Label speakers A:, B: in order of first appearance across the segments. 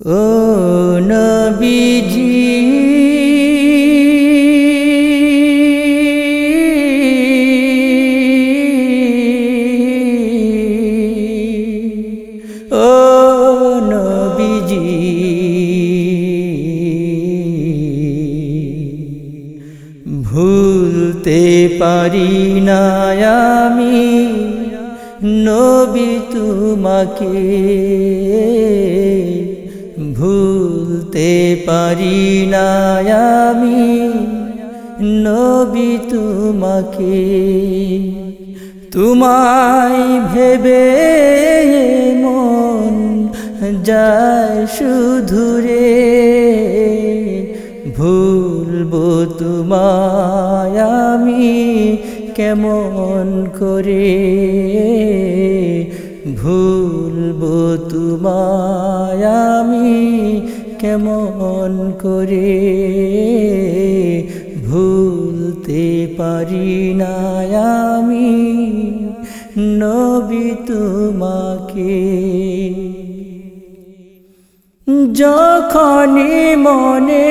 A: ও নবীজি। ও নবীজি। ভুলতে পারি না আমি নবী তোমাকে। ভুলতে পারি না আমি। নবী তোমাকে, তোমায় ভেবে মন যায় শুধুরে ভুলবো তোমায় আমি কেমন করে? ভুলবো তোমায় আমি কেমন করে ভুলতে পারি না আমি? নবী তোমাকে যখনই মনে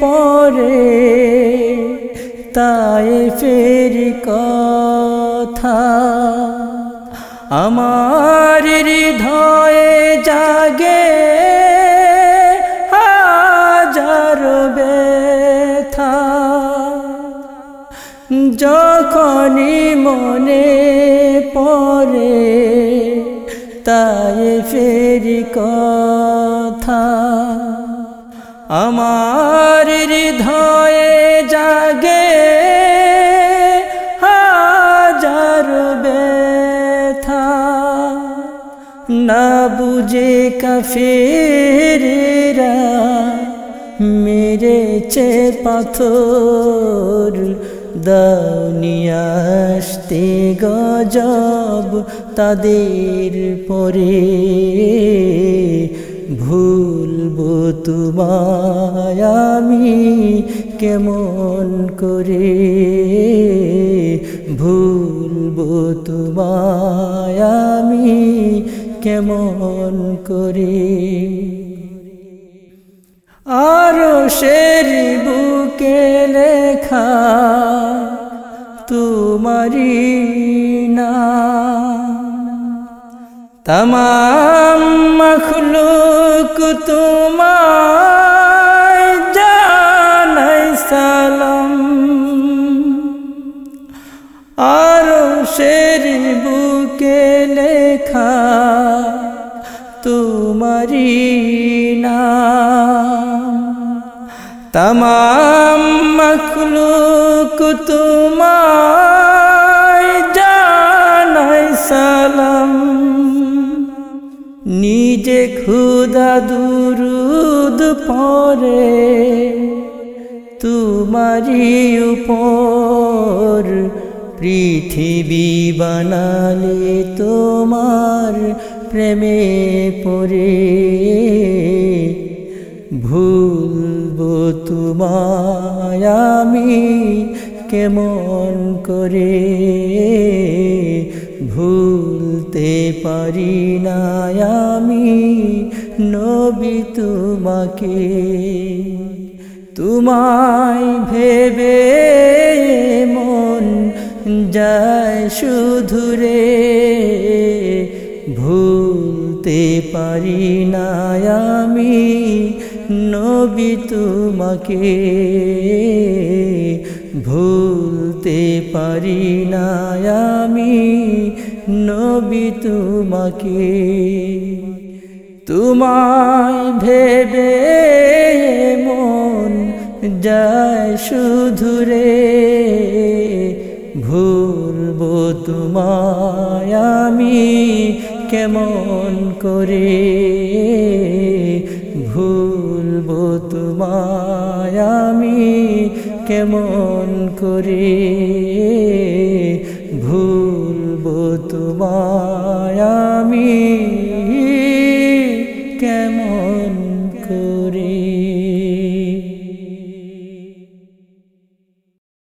A: পড়ে তাই ফের কথা আমার হৃদয়ে জাগে যখনই মনে পড়ে তাই ফেরি কথা। আমার হৃদয়ে জাগে হাজার ব্যথা। না বুঝে কাফেরেরা মেরেছে পাথর দানিয়াসতে গজব তাদের পরে। ভুলবো তোমায় আমি কেমন করে? ভুলবো তোমায় আমি কেমন করে? আরও শের বুকে লেখা তোমারি না। তমাম মখলুক তোমায় জানাই সালাম। আরও শের বুকে লেখা তোমারি নাম। তমাম মখলুক তোমায় নিজে খুদা দুরুদ পরে তোমারি উপর পৃথিবী বানালে তোমার প্রেমে পরে ভুলবো তোমায় আমি কেমন করে? ভুলতে পারি না আমি, নবী তোমাকে। তোমায় ভেবে মন যায় শুধুরে ভুলতে পারি না আমি, নবী তোমাকে। ভুলতে পারি না আমি নবী তোমাকে। তোমায় ভেবে মন যায় শুধুরে ভুলবো তোমায় আমি কেমন করে? ভুলবো তোমায় কেমন করে ভুলব তোমায় আমি?